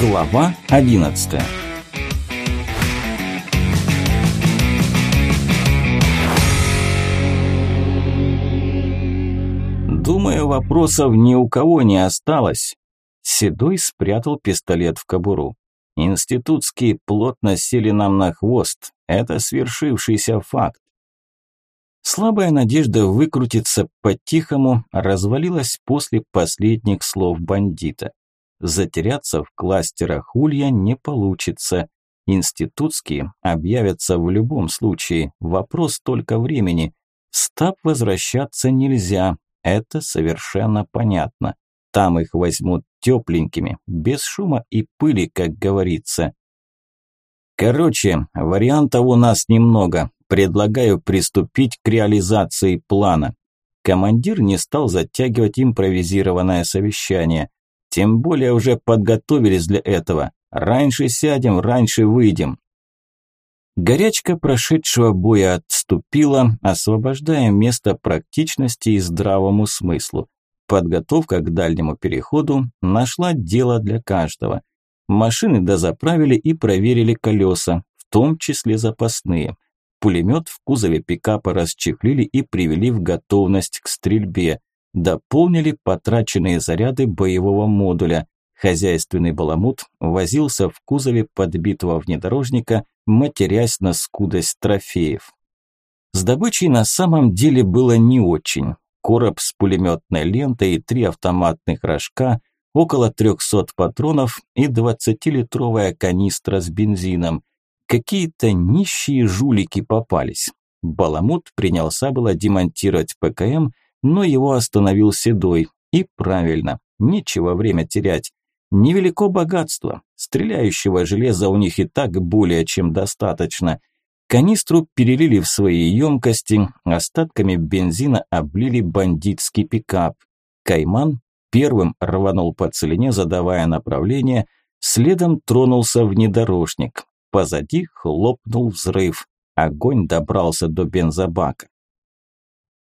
Глава 11 Думаю, вопросов ни у кого не осталось. Седой спрятал пистолет в кобуру. Институтские плотно сели нам на хвост. Это свершившийся факт. Слабая надежда выкрутиться по-тихому развалилась после последних слов бандита. Затеряться в кластерах улья не получится. Институтские объявятся в любом случае, вопрос только времени. Стаб возвращаться нельзя, это совершенно понятно. Там их возьмут тепленькими, без шума и пыли, как говорится. Короче, вариантов у нас немного. Предлагаю приступить к реализации плана. Командир не стал затягивать импровизированное совещание. Тем более уже подготовились для этого. Раньше сядем, раньше выйдем. Горячка прошедшего боя отступила, освобождая место практичности и здравому смыслу. Подготовка к дальнему переходу нашла дело для каждого. Машины дозаправили и проверили колеса, в том числе запасные. Пулемет в кузове пикапа расчехлили и привели в готовность к стрельбе. Дополнили потраченные заряды боевого модуля. Хозяйственный баламут возился в кузове подбитого внедорожника, матерясь на скудость трофеев. С добычей на самом деле было не очень. Короб с пулеметной лентой и три автоматных рожка, около 300 патронов и 20-литровая канистра с бензином. Какие-то нищие жулики попались. Баламут принялся было демонтировать ПКМ, но его остановил Седой. И правильно, нечего время терять. Невелико богатство, стреляющего железа у них и так более чем достаточно. Канистру перелили в свои емкости, остатками бензина облили бандитский пикап. Кайман первым рванул по целине, задавая направление, следом тронулся внедорожник. Позади хлопнул взрыв. Огонь добрался до бензобака.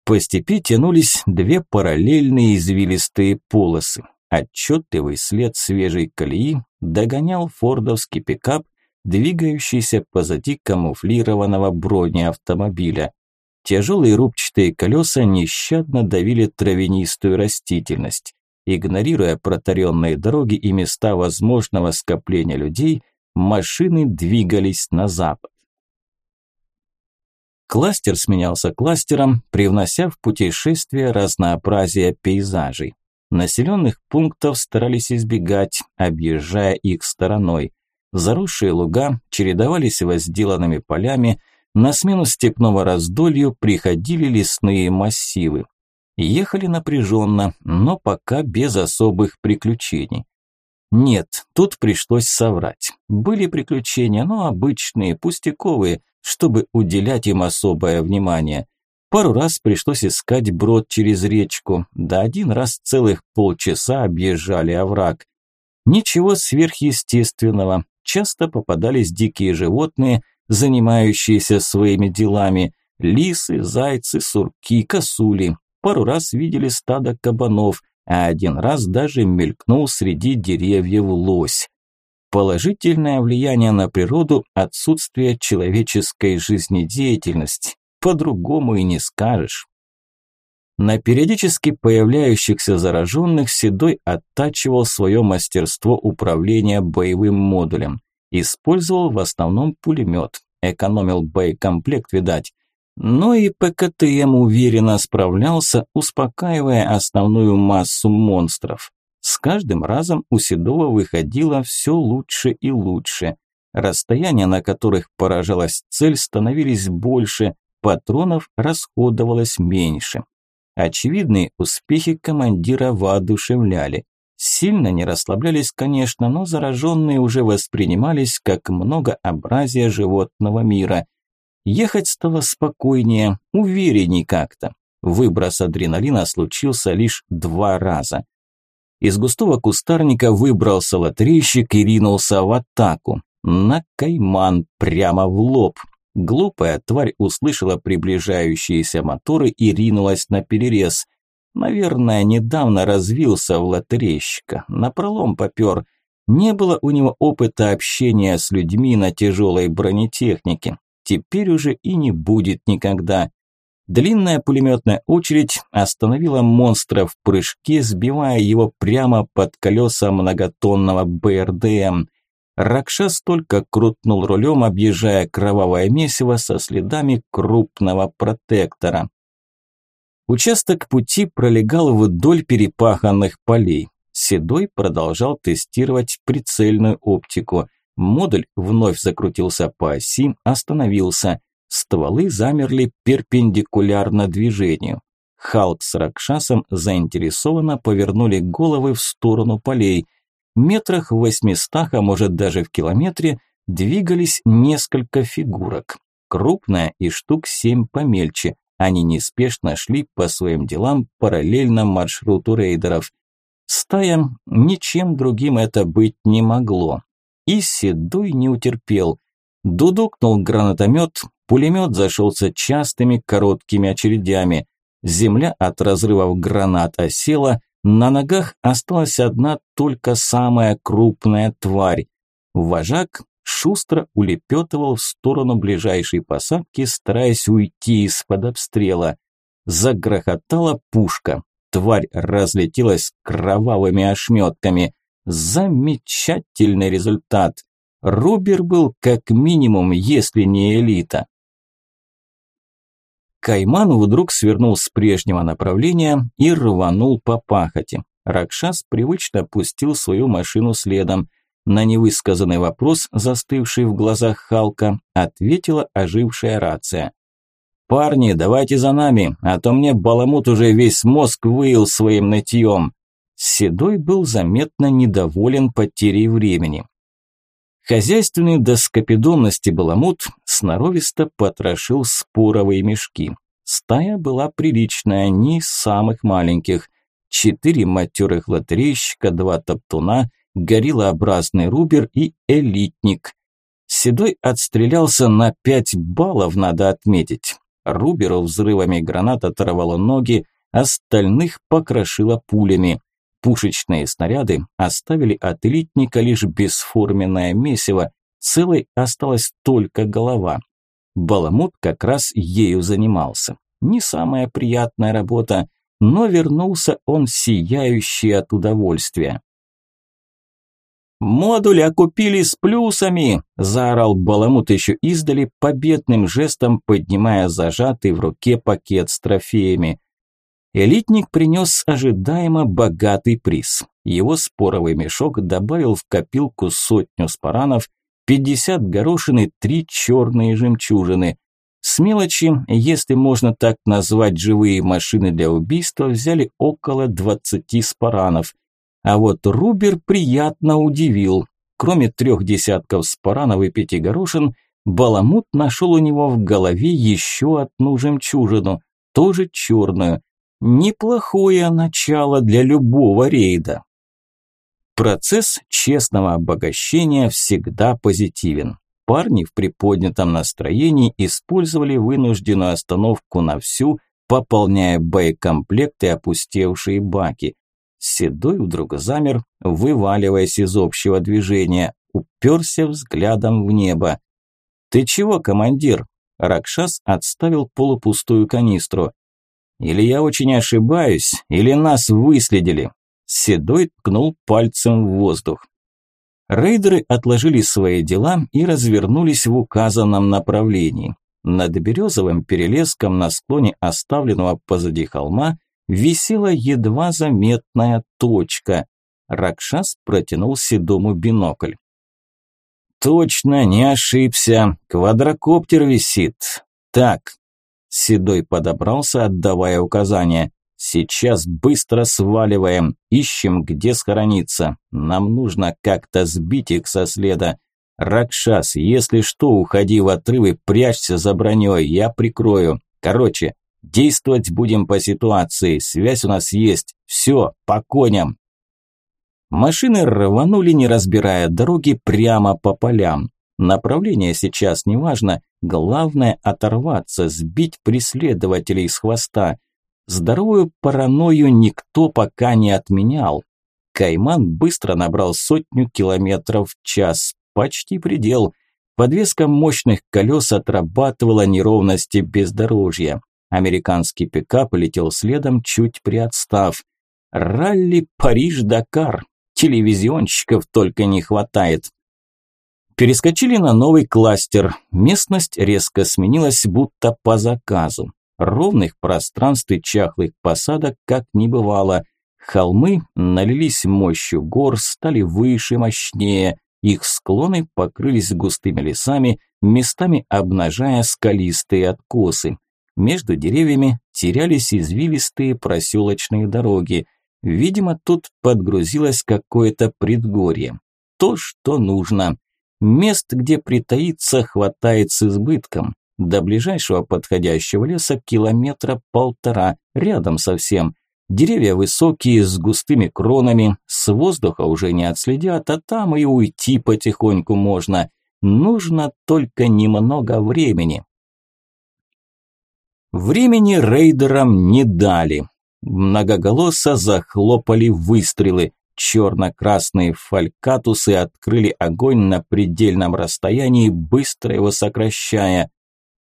По степи тянулись две параллельные извилистые полосы. Отчетливый след свежей колеи догонял фордовский пикап, двигающийся позади камуфлированного бронеавтомобиля. Тяжелые рубчатые колеса нещадно давили травянистую растительность. Игнорируя протаренные дороги и места возможного скопления людей, машины двигались на запад. Кластер сменялся кластером, привнося в путешествие разнообразие пейзажей. Населенных пунктов старались избегать, объезжая их стороной. Заросшие луга чередовались возделанными полями, на смену степного раздолью приходили лесные массивы. Ехали напряженно, но пока без особых приключений. Нет, тут пришлось соврать. Были приключения, но обычные, пустяковые, чтобы уделять им особое внимание. Пару раз пришлось искать брод через речку, да один раз целых полчаса объезжали овраг. Ничего сверхъестественного, часто попадались дикие животные, занимающиеся своими делами, лисы, зайцы, сурки, косули. Пару раз видели стадо кабанов, а один раз даже мелькнул среди деревьев лось. Положительное влияние на природу – отсутствие человеческой жизнедеятельности. По-другому и не скажешь. На периодически появляющихся зараженных Седой оттачивал свое мастерство управления боевым модулем. Использовал в основном пулемет, экономил боекомплект, видать. Но и ПКТМ уверенно справлялся, успокаивая основную массу монстров. С каждым разом у Седова выходило все лучше и лучше. Расстояния, на которых поражалась цель, становились больше, патронов расходовалось меньше. Очевидные успехи командира воодушевляли. Сильно не расслаблялись, конечно, но зараженные уже воспринимались как многообразие животного мира. Ехать стало спокойнее, уверенней как-то. Выброс адреналина случился лишь два раза. Из густого кустарника выбрался лотерейщик и ринулся в атаку. На кайман прямо в лоб. Глупая тварь услышала приближающиеся моторы и ринулась на перерез. Наверное, недавно развился в лотерейщика, напролом попер. Не было у него опыта общения с людьми на тяжелой бронетехнике. Теперь уже и не будет никогда. Длинная пулеметная очередь остановила монстра в прыжке, сбивая его прямо под колеса многотонного БРДМ. Ракшас только крутнул рулем, объезжая кровавое месиво со следами крупного протектора. Участок пути пролегал вдоль перепаханных полей. Седой продолжал тестировать прицельную оптику. Модуль вновь закрутился по оси, остановился. Стволы замерли перпендикулярно движению. Халк с Ракшасом заинтересованно повернули головы в сторону полей. Метрах в восьмистах, а может даже в километре, двигались несколько фигурок. Крупная и штук семь помельче. Они неспешно шли по своим делам параллельно маршруту рейдеров. Стая ничем другим это быть не могло. И Седой не утерпел. Дудукнул гранатомет, пулемет зашелся частыми короткими очередями. Земля от разрывов гранат осела, на ногах осталась одна только самая крупная тварь. Вожак шустро улепетывал в сторону ближайшей посадки, стараясь уйти из-под обстрела. Загрохотала пушка. Тварь разлетелась кровавыми ошметками. Замечательный результат. Рубер был как минимум, если не элита. Кайман вдруг свернул с прежнего направления и рванул по пахоте. Ракшас привычно пустил свою машину следом. На невысказанный вопрос, застывший в глазах Халка, ответила ожившая рация. «Парни, давайте за нами, а то мне баламут уже весь мозг выил своим нытьем». Седой был заметно недоволен потерей времени. Хозяйственный до скопидомности баламут сноровисто потрошил споровые мешки. Стая была приличная, не из самых маленьких. Четыре матерых лотерейщика, два топтуна – гориллообразный рубер и элитник. Седой отстрелялся на пять баллов, надо отметить. Руберу взрывами гранат оторвало ноги, остальных покрошило пулями. Пушечные снаряды оставили от элитника лишь бесформенное месиво, целой осталась только голова. Баламут как раз ею занимался. Не самая приятная работа, но вернулся он сияющий от удовольствия. «Модуль окупили с плюсами!» – заорал Баламут еще издали, победным жестом поднимая зажатый в руке пакет с трофеями. Элитник принес ожидаемо богатый приз. Его споровый мешок добавил в копилку сотню спаранов, 50 горошин и три черные жемчужины. С мелочи, если можно так назвать живые машины для убийства, взяли около 20 спаранов – а вот Рубер приятно удивил. Кроме трех десятков спаранов и пяти горошин, Баламут нашел у него в голове еще одну жемчужину, тоже черную. Неплохое начало для любого рейда. Процесс честного обогащения всегда позитивен. Парни в приподнятом настроении использовали вынужденную остановку на всю, пополняя боекомплекты и опустевшие баки. Седой вдруг замер, вываливаясь из общего движения, уперся взглядом в небо. «Ты чего, командир?» Ракшас отставил полупустую канистру. «Или я очень ошибаюсь, или нас выследили?» Седой ткнул пальцем в воздух. Рейдеры отложили свои дела и развернулись в указанном направлении. Над березовым перелеском на склоне оставленного позади холма висела едва заметная точка. Ракшас протянул седому бинокль. «Точно, не ошибся. Квадрокоптер висит. Так». Седой подобрался, отдавая указания. «Сейчас быстро сваливаем. Ищем, где схорониться. Нам нужно как-то сбить их со следа. Ракшас, если что, уходи в отрывы, прячься за броней, я прикрою. Короче, Действовать будем по ситуации, связь у нас есть. Все, по коням. Машины рванули, не разбирая дороги, прямо по полям. Направление сейчас не важно, главное оторваться, сбить преследователей с хвоста. Здоровую паранойю никто пока не отменял. Кайман быстро набрал сотню километров в час, почти предел. Подвеска мощных колес отрабатывала неровности бездорожья. Американский пикап летел следом, чуть приотстав. Ралли Париж-Дакар. Телевизионщиков только не хватает. Перескочили на новый кластер. Местность резко сменилась, будто по заказу. Ровных пространств и чахлых посадок как не бывало. Холмы налились мощью гор, стали выше, мощнее. Их склоны покрылись густыми лесами, местами обнажая скалистые откосы. Между деревьями терялись извилистые проселочные дороги. Видимо, тут подгрузилось какое-то предгорье. То, что нужно. Мест, где притаиться, хватает с избытком. До ближайшего подходящего леса километра полтора, рядом совсем. Деревья высокие, с густыми кронами, с воздуха уже не отследят, а там и уйти потихоньку можно. Нужно только немного времени. Времени рейдерам не дали. Многоголосо захлопали выстрелы. Черно-красные фалькатусы открыли огонь на предельном расстоянии, быстро его сокращая.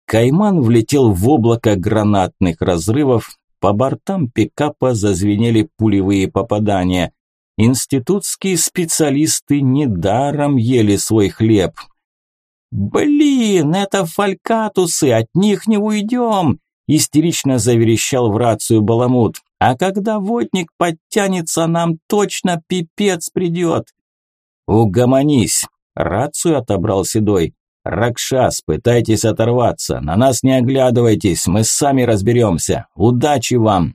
Кайман влетел в облако гранатных разрывов, по бортам пикапа зазвенели пулевые попадания. Институтские специалисты недаром ели свой хлеб. «Блин, это фалькатусы, от них не уйдем!» Истерично заверещал в рацию Баламут. «А когда водник подтянется, нам точно пипец придет!» «Угомонись!» – рацию отобрал Седой. «Ракшас, пытайтесь оторваться, на нас не оглядывайтесь, мы сами разберемся. Удачи вам!»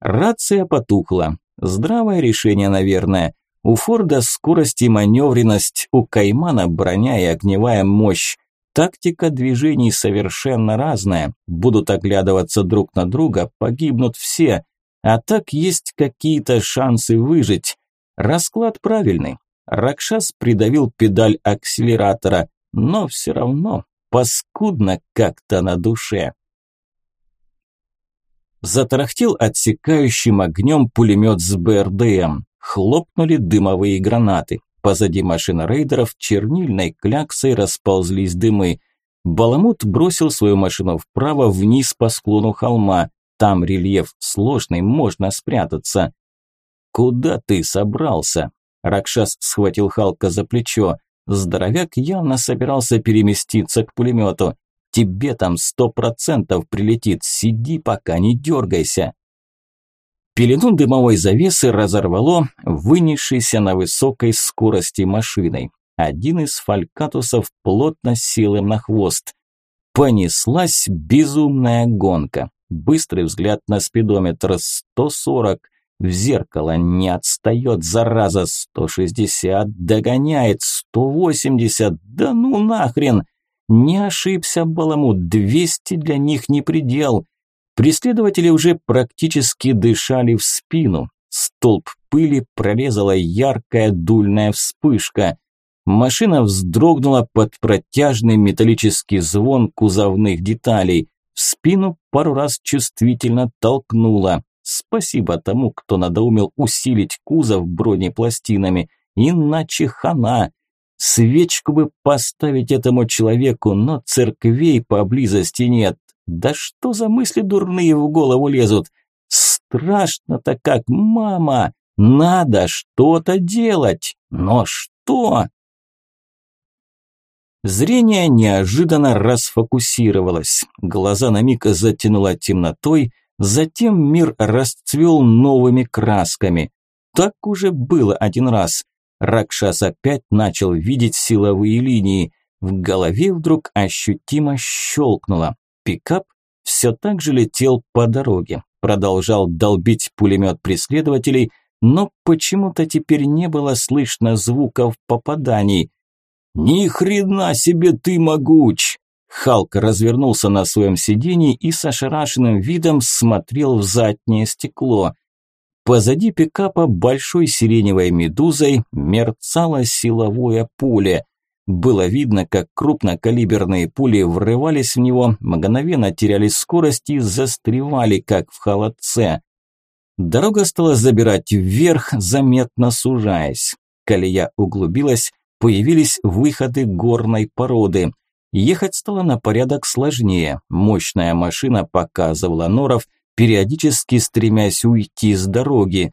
Рация потухла. Здравое решение, наверное. У Форда скорость и маневренность, у Каймана броня и огневая мощь. Тактика движений совершенно разная. Будут оглядываться друг на друга, погибнут все. А так есть какие-то шансы выжить. Расклад правильный. Ракшас придавил педаль акселератора но все равно паскудно как-то на душе. Затарахтел отсекающим огнем пулемет с БРДМ. Хлопнули дымовые гранаты. Позади машины рейдеров чернильной кляксой расползлись дымы. Баламут бросил свою машину вправо вниз по склону холма. Там рельеф сложный, можно спрятаться. «Куда ты собрался?» Ракшас схватил Халка за плечо. Здоровяк явно собирался переместиться к пулемету. Тебе там сто процентов прилетит, сиди пока, не дергайся. Пелену дымовой завесы разорвало вынесшейся на высокой скорости машиной. Один из фалькатусов плотно сел им на хвост. Понеслась безумная гонка. Быстрый взгляд на спидометр 140. В зеркало не отстает, зараза, 160, догоняет, 180, да ну нахрен! Не ошибся Баламут, 200 для них не предел. Преследователи уже практически дышали в спину. Столб пыли прорезала яркая дульная вспышка. Машина вздрогнула под протяжный металлический звон кузовных деталей. В спину пару раз чувствительно толкнула. Спасибо тому, кто надоумил усилить кузов бронепластинами, иначе хана. Свечку бы поставить этому человеку, но церквей поблизости нет. Да что за мысли дурные в голову лезут? Страшно-то как, мама! Надо что-то делать! Но что? Зрение неожиданно расфокусировалось. Глаза на миг затянуло темнотой, Затем мир расцвел новыми красками. Так уже было один раз. Ракшас опять начал видеть силовые линии. В голове вдруг ощутимо щелкнуло. Пикап все так же летел по дороге. Продолжал долбить пулемет преследователей, но почему-то теперь не было слышно звуков попаданий. «Ни хрена себе ты могуч!» Халк развернулся на своем сиденье и с ошарашенным видом смотрел в заднее стекло. Позади пикапа большой сиреневой медузой мерцало силовое поле. Было видно, как крупнокалиберные пули врывались в него, мгновенно теряли скорость и застревали, как в холодце. Дорога стала забирать вверх, заметно сужаясь. Колея углубилась, появились выходы горной породы. Ехать стало на порядок сложнее. Мощная машина показывала норов, периодически стремясь уйти с дороги.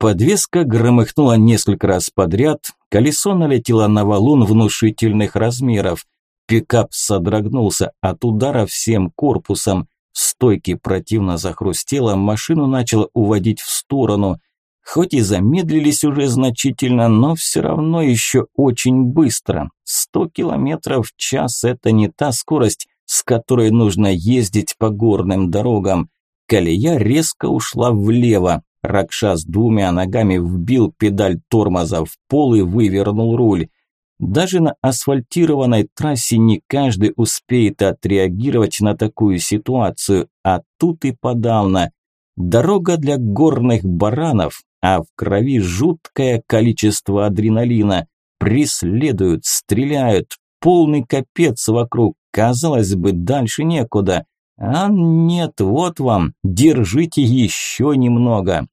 Подвеска громыхнула несколько раз подряд, колесо налетело на валун внушительных размеров. Пикап содрогнулся от удара всем корпусом. Стойки противно захрустело, машину начало уводить в сторону. Хоть и замедлились уже значительно, но все равно еще очень быстро. Сто километров в час – это не та скорость, с которой нужно ездить по горным дорогам. Колея резко ушла влево. Ракша с двумя ногами вбил педаль тормоза в пол и вывернул руль. Даже на асфальтированной трассе не каждый успеет отреагировать на такую ситуацию, а тут и подавно. Дорога для горных баранов, а в крови жуткое количество адреналина. Преследуют, стреляют, полный капец вокруг, казалось бы, дальше некуда. А нет, вот вам, держите еще немного.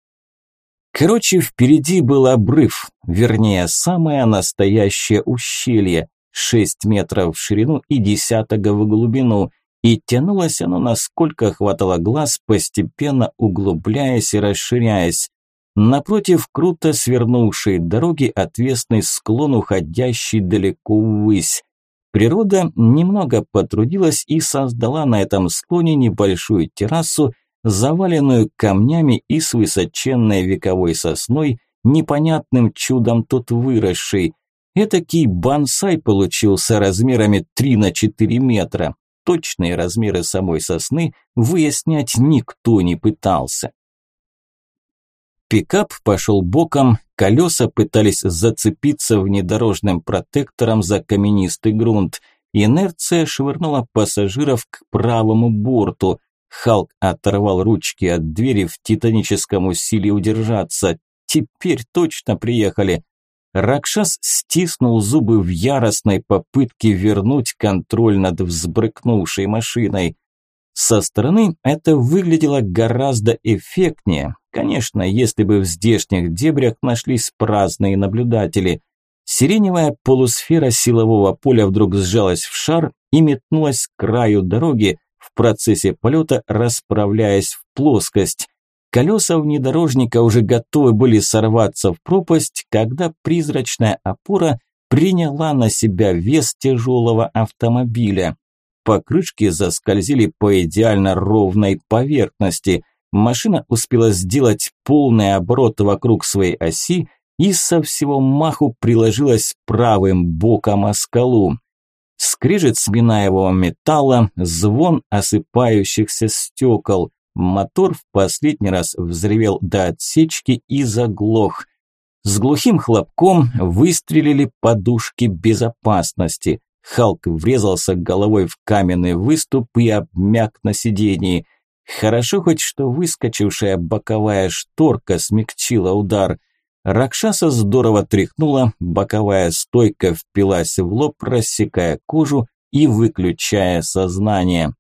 Короче, впереди был обрыв, вернее, самое настоящее ущелье, 6 метров в ширину и десяток в глубину, и тянулось оно, насколько хватало глаз, постепенно углубляясь и расширяясь. Напротив круто свернувшей дороги отвесный склон, уходящий далеко ввысь. Природа немного потрудилась и создала на этом склоне небольшую террасу, заваленную камнями и с высоченной вековой сосной, непонятным чудом тут выросшей. Этакий бонсай получился размерами 3 на 4 метра. Точные размеры самой сосны выяснять никто не пытался. Пикап пошел боком, колеса пытались зацепиться внедорожным протектором за каменистый грунт. Инерция швырнула пассажиров к правому борту. Халк оторвал ручки от двери в титаническом усилии удержаться. Теперь точно приехали. Ракшас стиснул зубы в яростной попытке вернуть контроль над взбрыкнувшей машиной. Со стороны это выглядело гораздо эффектнее. Конечно, если бы в здешних дебрях нашлись праздные наблюдатели. Сиреневая полусфера силового поля вдруг сжалась в шар и метнулась к краю дороги, в процессе полета расправляясь в плоскость. Колеса внедорожника уже готовы были сорваться в пропасть, когда призрачная опора приняла на себя вес тяжелого автомобиля. Покрышки заскользили по идеально ровной поверхности. Машина успела сделать полный оборот вокруг своей оси и со всего маху приложилась правым боком о скалу скрежет сминаемого металла, звон осыпающихся стекол. Мотор в последний раз взревел до отсечки и заглох. С глухим хлопком выстрелили подушки безопасности. Халк врезался головой в каменный выступ и обмяк на сидении. Хорошо хоть что выскочившая боковая шторка смягчила удар. Ракшаса здорово тряхнула, боковая стойка впилась в лоб, рассекая кожу и выключая сознание.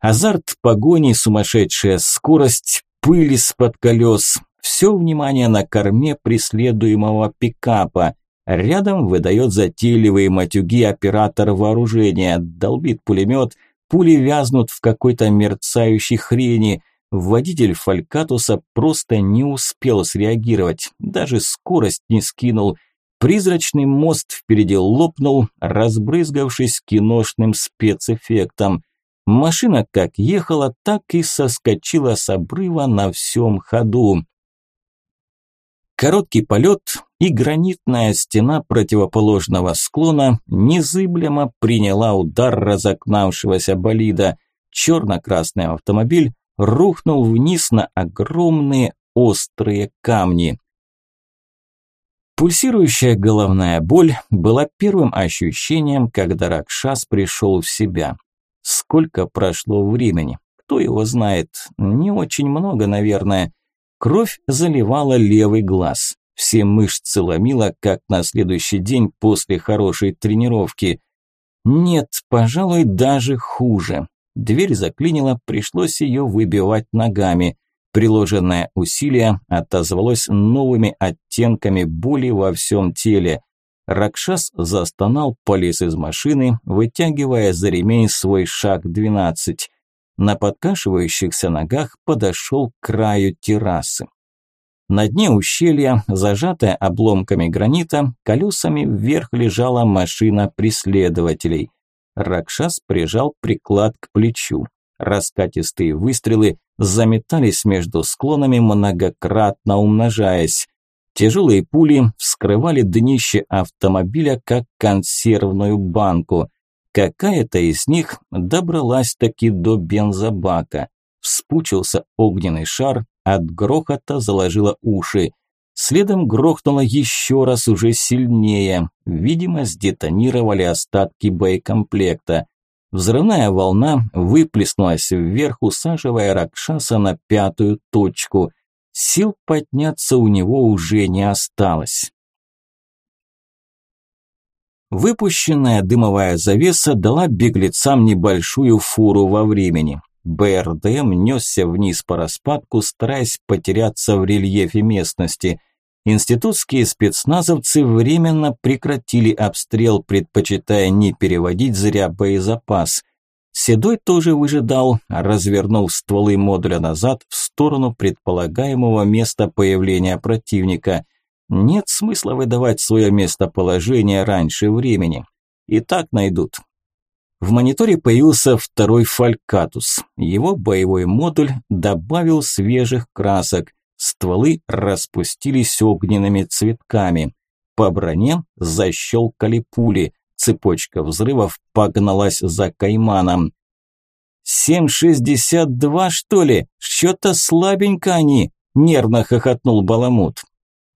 Азарт погони, сумасшедшая скорость, пыль из-под колес. Все внимание на корме преследуемого пикапа. Рядом выдает затейливые матюги оператор вооружения, долбит пулемет, пули вязнут в какой-то мерцающей хрени – Водитель Фалькатуса просто не успел среагировать, даже скорость не скинул. Призрачный мост впереди лопнул, разбрызгавшись киношным спецэффектом. Машина как ехала, так и соскочила с обрыва на всем ходу. Короткий полет и гранитная стена противоположного склона незыблемо приняла удар разогнавшегося болида. Черно-красный автомобиль рухнул вниз на огромные острые камни. Пульсирующая головная боль была первым ощущением, когда Ракшас пришел в себя. Сколько прошло времени? Кто его знает? Не очень много, наверное. Кровь заливала левый глаз. Все мышцы ломило, как на следующий день после хорошей тренировки. Нет, пожалуй, даже хуже. Дверь заклинила, пришлось ее выбивать ногами. Приложенное усилие отозвалось новыми оттенками боли во всем теле. Ракшас застонал, полез из машины, вытягивая за ремень свой шаг 12. На подкашивающихся ногах подошел к краю террасы. На дне ущелья, зажатая обломками гранита, колесами вверх лежала машина преследователей. Ракшас прижал приклад к плечу. Раскатистые выстрелы заметались между склонами, многократно умножаясь. Тяжелые пули вскрывали днище автомобиля, как консервную банку. Какая-то из них добралась таки до бензобака. Вспучился огненный шар, от грохота заложило уши. Следом грохнуло еще раз уже сильнее. Видимо, сдетонировали остатки боекомплекта. Взрывная волна выплеснулась вверх, усаживая Ракшаса на пятую точку. Сил подняться у него уже не осталось. Выпущенная дымовая завеса дала беглецам небольшую фуру во времени. БРДМ несся вниз по распадку, стараясь потеряться в рельефе местности. Институтские спецназовцы временно прекратили обстрел, предпочитая не переводить зря боезапас. Седой тоже выжидал, развернув стволы модуля назад в сторону предполагаемого места появления противника. Нет смысла выдавать свое местоположение раньше времени. И так найдут. В мониторе появился второй фалькатус. Его боевой модуль добавил свежих красок. Стволы распустились огненными цветками. По броне защелкали пули. Цепочка взрывов погналась за кайманом. «7,62, что ли? Что-то слабенько они!» – нервно хохотнул Баламут.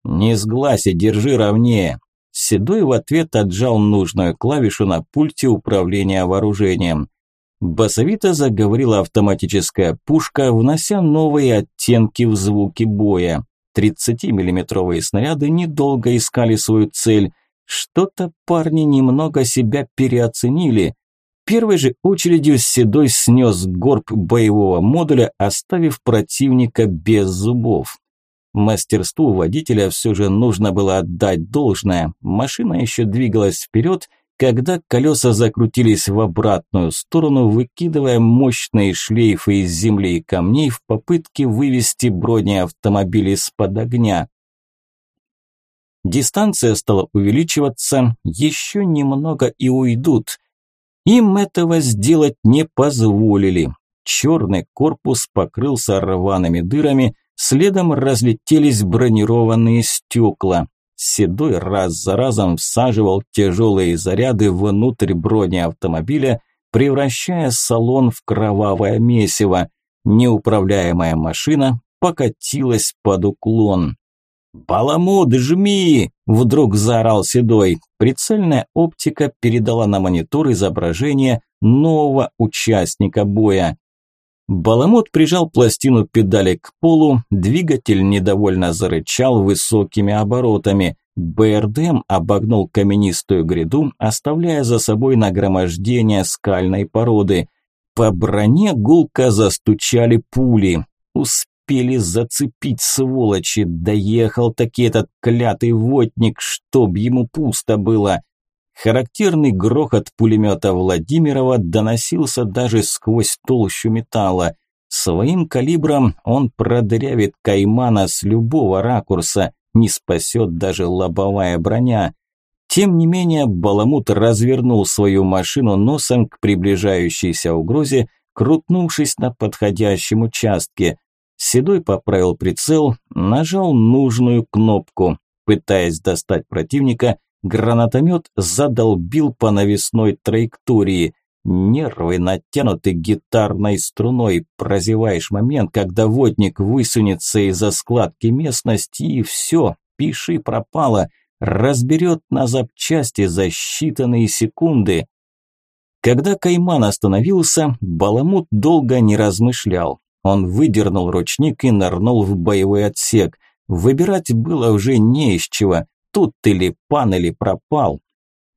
«Не сгласи, держи ровнее!» Седой в ответ отжал нужную клавишу на пульте управления вооружением. Басовито заговорила автоматическая пушка, внося новые оттенки в звуки боя. 30-миллиметровые снаряды недолго искали свою цель. Что-то парни немного себя переоценили. Первой же очередью Седой снес горб боевого модуля, оставив противника без зубов. Мастерству водителя все же нужно было отдать должное. Машина еще двигалась вперед, когда колеса закрутились в обратную сторону, выкидывая мощные шлейфы из земли и камней в попытке вывести бронеавтомобиль из-под огня. Дистанция стала увеличиваться, еще немного и уйдут. Им этого сделать не позволили. Черный корпус покрылся рваными дырами, следом разлетелись бронированные стекла. Седой раз за разом всаживал тяжелые заряды внутрь бронеавтомобиля, превращая салон в кровавое месиво. Неуправляемая машина покатилась под уклон. «Баламут, жми!» – вдруг заорал Седой. Прицельная оптика передала на монитор изображение нового участника боя. Баламут прижал пластину педали к полу, двигатель недовольно зарычал высокими оборотами. БРДМ обогнул каменистую гряду, оставляя за собой нагромождение скальной породы. По броне гулко застучали пули. Успели зацепить сволочи. Доехал таки этот клятый водник, чтоб ему пусто было. Характерный грохот пулемета Владимирова доносился даже сквозь толщу металла. Своим калибром он продырявит Каймана с любого ракурса, не спасет даже лобовая броня. Тем не менее, Баламут развернул свою машину носом к приближающейся угрозе, крутнувшись на подходящем участке. Седой поправил прицел, нажал нужную кнопку. Пытаясь достать противника, Гранатомет задолбил по навесной траектории. Нервы натянуты гитарной струной. Прозеваешь момент, когда водник высунется из-за складки местности и все, пиши пропало. Разберет на запчасти за считанные секунды. Когда Кайман остановился, Баламут долго не размышлял. Он выдернул ручник и нырнул в боевой отсек. Выбирать было уже не из чего. Тут или пан, или пропал.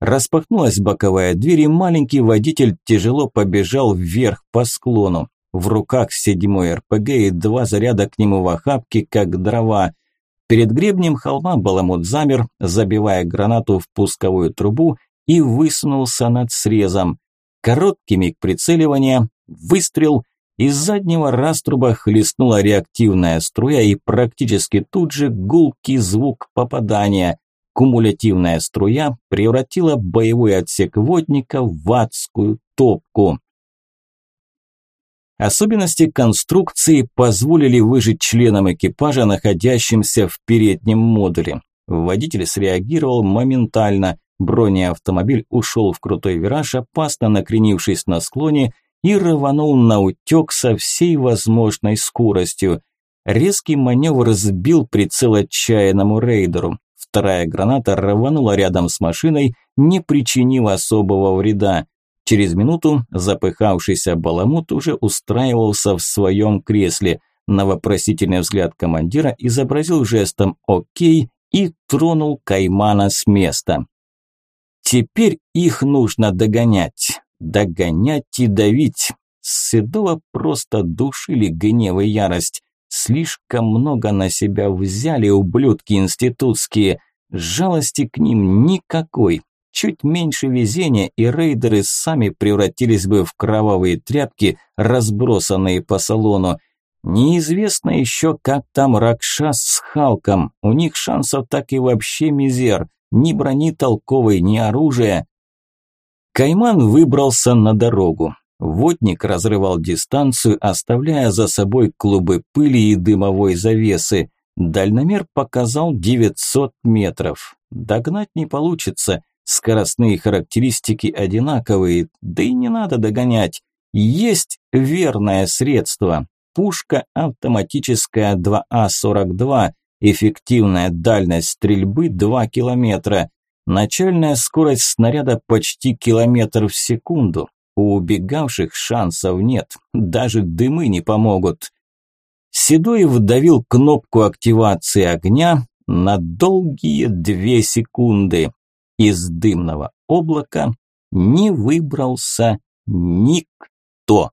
Распахнулась боковая дверь, и маленький водитель тяжело побежал вверх по склону. в руках седьмой РПГ и два заряда к нему в охапке, как дрова. Перед гребнем холма Баламут замер, забивая гранату в пусковую трубу и высунулся над срезом. Короткий миг прицеливания, выстрел, из заднего раструба хлестнула реактивная струя и практически тут же гулкий звук попадания. Кумулятивная струя превратила боевой отсек водника в адскую топку. Особенности конструкции позволили выжить членам экипажа, находящимся в переднем модуле. Водитель среагировал моментально. Бронеавтомобиль ушел в крутой вираж, опасно накренившись на склоне и рванул на утек со всей возможной скоростью. Резкий маневр сбил прицел отчаянному рейдеру. Вторая граната рванула рядом с машиной, не причинив особого вреда. Через минуту запыхавшийся баламут уже устраивался в своем кресле. На вопросительный взгляд командира изобразил жестом «Окей» и тронул Каймана с места. Теперь их нужно догонять. Догонять и давить. Седова просто душили гнев и ярость. Слишком много на себя взяли ублюдки институтские. Жалости к ним никакой. Чуть меньше везения, и рейдеры сами превратились бы в кровавые тряпки, разбросанные по салону. Неизвестно еще, как там Ракшас с Халком. У них шансов так и вообще мизер. Ни брони толковой, ни оружия. Кайман выбрался на дорогу. Водник разрывал дистанцию, оставляя за собой клубы пыли и дымовой завесы. Дальномер показал 900 метров. Догнать не получится. Скоростные характеристики одинаковые, да и не надо догонять. Есть верное средство. Пушка автоматическая 2А42, эффективная дальность стрельбы 2 километра. Начальная скорость снаряда почти километр в секунду. У убегавших шансов нет, даже дымы не помогут. Седой вдавил кнопку активации огня на долгие две секунды. Из дымного облака не выбрался никто.